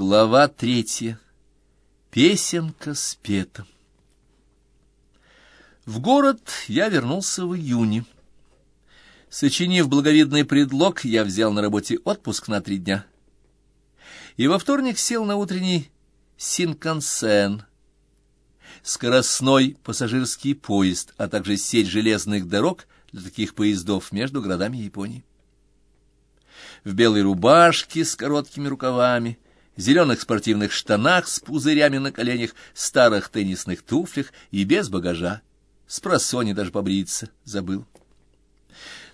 Глава третья. Песенка спета. В город я вернулся в июне. Сочинив благовидный предлог, я взял на работе отпуск на три дня. И во вторник сел на утренний Синкансен, скоростной пассажирский поезд, а также сеть железных дорог для таких поездов между городами Японии. В белой рубашке с короткими рукавами — зеленых спортивных штанах с пузырями на коленях, старых теннисных туфлях и без багажа. С просони даже побриться забыл.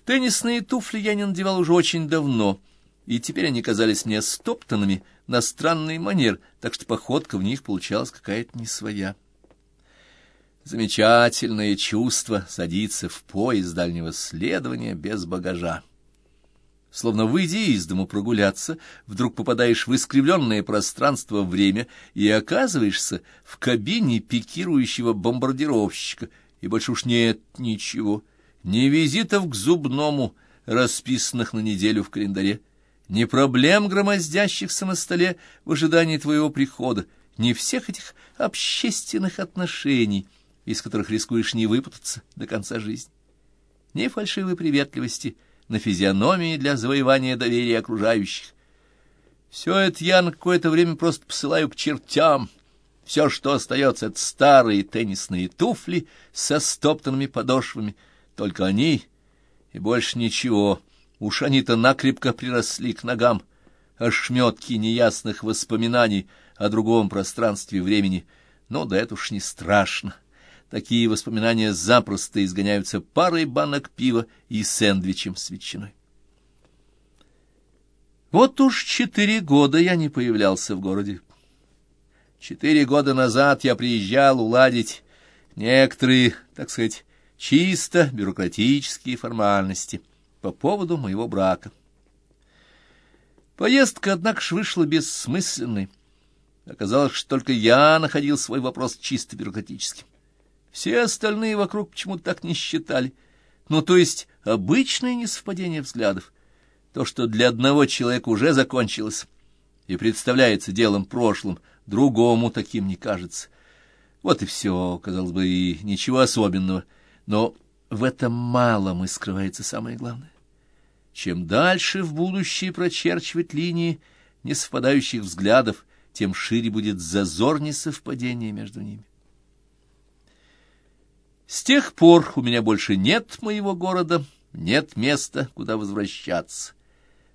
Теннисные туфли я не надевал уже очень давно, и теперь они казались мне стоптанными на странный манер, так что походка в них получалась какая-то не своя. Замечательное чувство садиться в поезд дальнего следования без багажа. Словно выйдя из дому прогуляться, вдруг попадаешь в искривленное пространство-время и оказываешься в кабине пикирующего бомбардировщика, и больше уж нет ничего, ни визитов к зубному, расписанных на неделю в календаре, ни проблем, громоздящихся на столе в ожидании твоего прихода, ни всех этих общественных отношений, из которых рискуешь не выпутаться до конца жизни, ни фальшивой приветливости — на физиономии для завоевания доверия окружающих. Все это я на какое-то время просто посылаю к чертям. Все, что остается, — это старые теннисные туфли со стоптанными подошвами. Только они и больше ничего. Уж они-то накрепко приросли к ногам. Ошметки неясных воспоминаний о другом пространстве времени. Но да это уж не страшно. Такие воспоминания запросто изгоняются парой банок пива и сэндвичем с ветчиной. Вот уж четыре года я не появлялся в городе. Четыре года назад я приезжал уладить некоторые, так сказать, чисто бюрократические формальности по поводу моего брака. Поездка, однако ж, вышла бессмысленной. Оказалось, что только я находил свой вопрос чисто бюрократическим. Все остальные вокруг почему-то так не считали. Ну, то есть обычное несовпадение взглядов. То, что для одного человека уже закончилось и представляется делом прошлым, другому таким не кажется. Вот и все, казалось бы, и ничего особенного. Но в этом малом и скрывается самое главное. Чем дальше в будущее прочерчивать линии несовпадающих взглядов, тем шире будет зазор несовпадения между ними. С тех пор у меня больше нет моего города, нет места, куда возвращаться.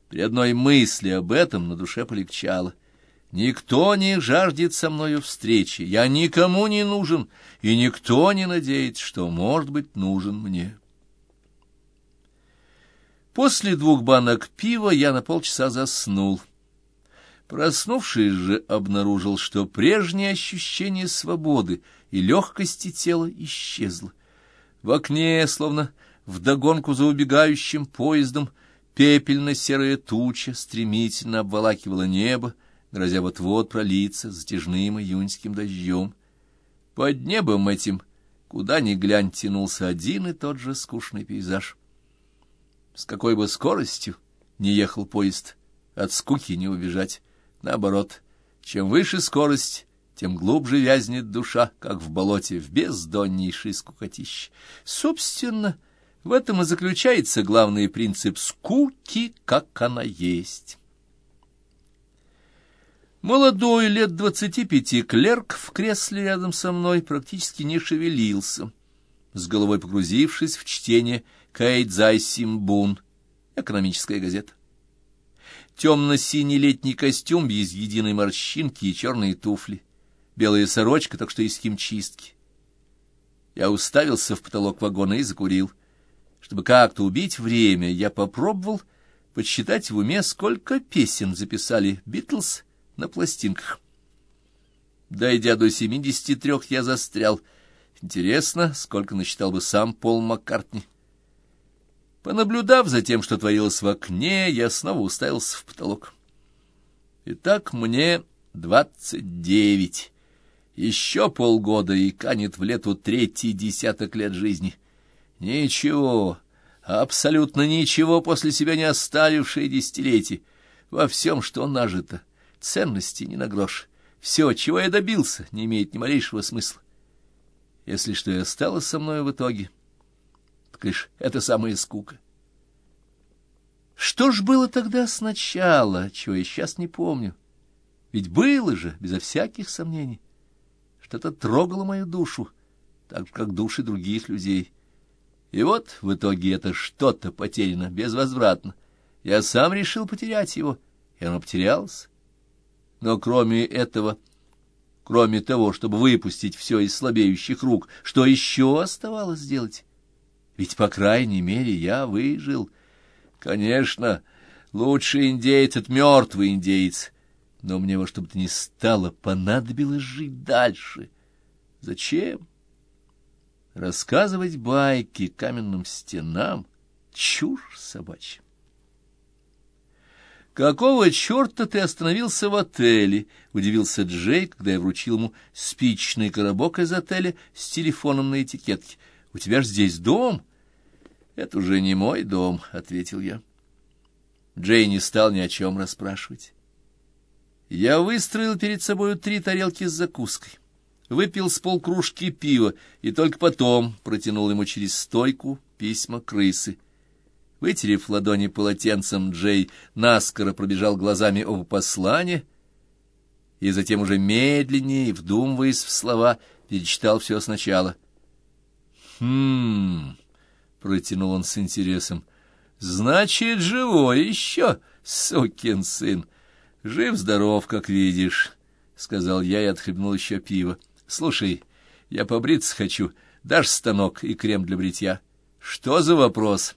При одной мысли об этом на душе полегчало. Никто не жаждет со мною встречи, я никому не нужен, и никто не надеется, что может быть нужен мне. После двух банок пива я на полчаса заснул. Проснувшись же, обнаружил, что прежнее ощущение свободы и легкости тела исчезло. В окне, словно вдогонку за убегающим поездом, пепельно-серая туча стремительно обволакивала небо, грозя вот-вот пролиться затяжным июньским дождем. Под небом этим, куда ни глянь, тянулся один и тот же скучный пейзаж. С какой бы скоростью не ехал поезд, от скуки не убежать. Наоборот, чем выше скорость, тем глубже вязнет душа, как в болоте, в бездоннейшей скукотище. Собственно, в этом и заключается главный принцип скуки, как она есть. Молодой, лет двадцати пяти, клерк в кресле рядом со мной практически не шевелился, с головой погрузившись в чтение Кэйдзай Симбун, экономическая газета темно-синий летний костюм без единой морщинки и черные туфли, белая сорочка, так что из химчистки. Я уставился в потолок вагона и закурил. Чтобы как-то убить время, я попробовал подсчитать в уме, сколько песен записали Битлз на пластинках. Дойдя до семидесяти трех, я застрял. Интересно, сколько насчитал бы сам Пол Маккартни. Понаблюдав за тем, что творилось в окне, я снова уставился в потолок. Итак, мне двадцать девять. Еще полгода и канет в лету третий десяток лет жизни. Ничего, абсолютно ничего после себя не оставившее десятилетий. Во всем, что нажито, ценности ни на грош. Все, чего я добился, не имеет ни малейшего смысла. Если что и осталось со мной в итоге, так лишь это самая скука. Что ж было тогда сначала, чего я сейчас не помню? Ведь было же, безо всяких сомнений. Что-то трогало мою душу, так же, как души других людей. И вот в итоге это что-то потеряно безвозвратно. Я сам решил потерять его, и оно потерялось. Но кроме этого, кроме того, чтобы выпустить все из слабеющих рук, что еще оставалось сделать? Ведь, по крайней мере, я выжил. Конечно, лучший индеец — это мертвый индеец. Но мне во что бы то ни стало понадобилось жить дальше. Зачем? Рассказывать байки каменным стенам — чушь собачья. «Какого черта ты остановился в отеле?» — удивился Джей, когда я вручил ему спичный коробок из отеля с телефоном на этикетке. «У тебя же здесь дом?» «Это уже не мой дом», — ответил я. Джей не стал ни о чем расспрашивать. Я выстроил перед собою три тарелки с закуской, выпил с полкружки пива и только потом протянул ему через стойку письма крысы — Вытерев ладони полотенцем, Джей наскоро пробежал глазами оба послания и затем уже медленнее, вдумываясь в слова, перечитал все сначала. «Хм...» — протянул он с интересом. «Значит, живой еще, сукин сын. Жив-здоров, как видишь», — сказал я и отхлебнул еще пиво. «Слушай, я побриться хочу. Дашь станок и крем для бритья?» «Что за вопрос?»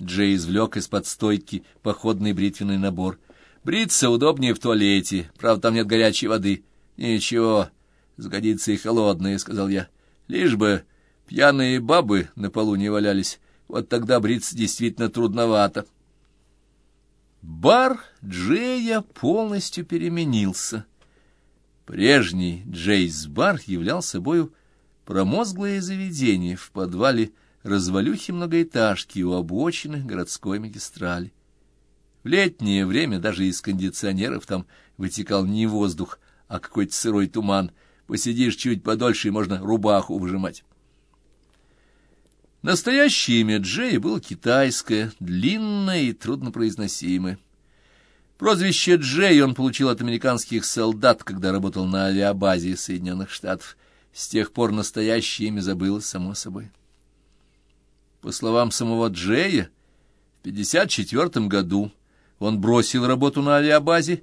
Джей извлек из-под стойки походный бритвенный набор. «Бриться удобнее в туалете, правда, там нет горячей воды». «Ничего, сгодится и холодная», — сказал я. «Лишь бы пьяные бабы на полу не валялись, вот тогда бриться действительно трудновато». Бар Джея полностью переменился. Прежний Джейс-бар являл собою промозглое заведение в подвале развалюхи многоэтажки у обочины городской магистрали. В летнее время даже из кондиционеров там вытекал не воздух, а какой-то сырой туман. Посидишь чуть подольше, и можно рубаху выжимать. Настоящее имя Джея было китайское, длинное и труднопроизносимое. Прозвище Джей он получил от американских солдат, когда работал на авиабазе Соединенных Штатов. С тех пор настоящее имя забылось само собой. По словам самого Джея, в 54 году он бросил работу на авиабазе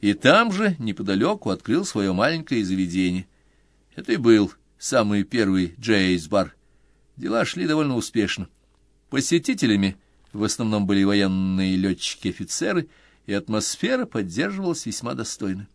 и там же, неподалеку, открыл свое маленькое заведение. Это и был самый первый Джейс-бар. Дела шли довольно успешно. Посетителями в основном были военные летчики-офицеры, и атмосфера поддерживалась весьма достойно.